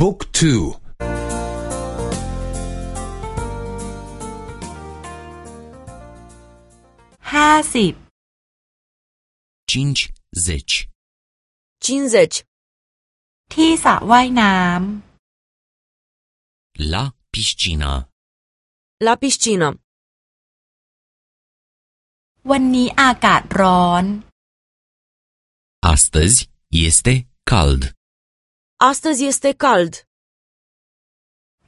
บุ๊กทูห้าสิบ cincizeci 50. ที่สระว่ายน้ la piscină La piscină. ำวันนี้อากาศร้อน Astăzi este cald. Astăzi este cald.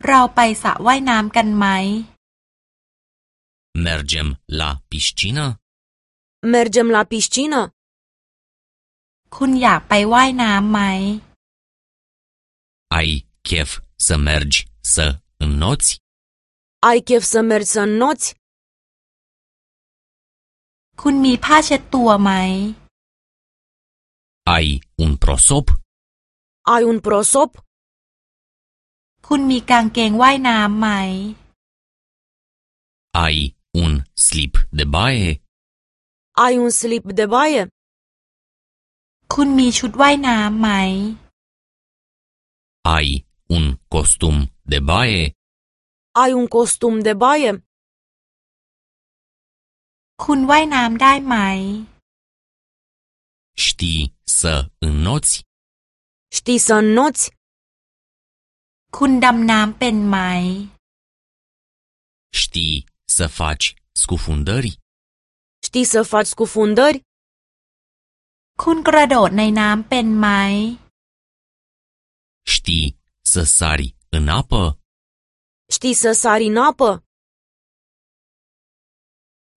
เราไปสระว่ายน้ำกันไหม Mergem la piscină? Mergem la piscină? คุณอยากไปว่ายน้ำไหม Ai chef să mergi să înnoți? Ai chef să mergi să înnoți? คุณมีผ้าเช็ดตัวไหม Ai un prosop? Ai un prosop? คุณมีกางเกงว่ายน้ำไหม Ai un slip de baie? Ai un slip de baie? คุณมีชุดว่ายน้ำไหม Ai un costum de baie? Ai un costum de baie? คุณว่ายน้ำได้ไหม Știi să înnoți? Știi să înnoți? คุณดำน้ำเป็นไหม Știi să faci scufundări? Știi să faci scufundări? คุณกระโดดในน้ำเป็นไหม Știi să sari în apă? Știi să sari în apă?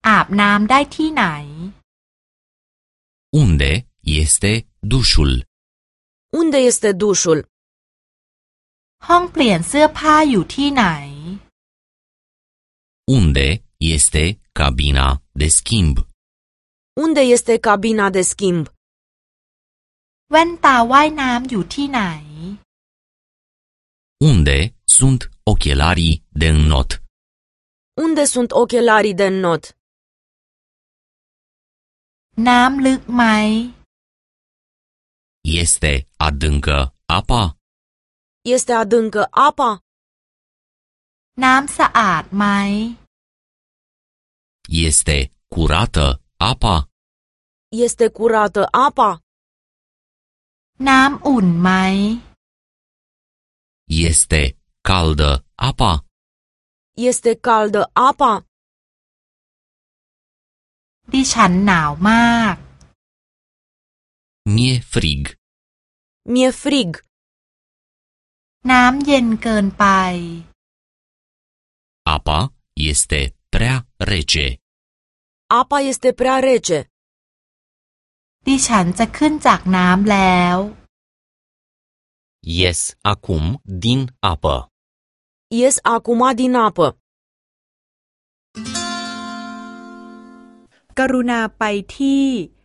อาบน้ำได้ที่ไหน Unde este dușul? Unde este dușul? ห้องเปลี่ยนเสื้อผ้าอยู่ที่ไหน Unde este cabina de schimb? Unde este cabina de schimb? แว่นตาว่ายน้ำอยู่ที่ไหน Unde sunt ochelarii de înnot? Unde sunt ochelarii de înnot? น้ำลึกไหม Este adâncă apa? Este adâncă apa? น้ำสะอาดไหม Este curată apa? Este curată apa? น้ำอุ่นไหม Este caldă apa? Este caldă apa? ดิฉันหนาวมาก Mi-e frig. Mi-e frig. น้ำเย็นเกินไป Apa este prea rece. Apa este prea rece. ดิฉันจะขึ้นจากน้ำแล้ว Ies acum din apă. Ies acum din apă. กรุณาไปที่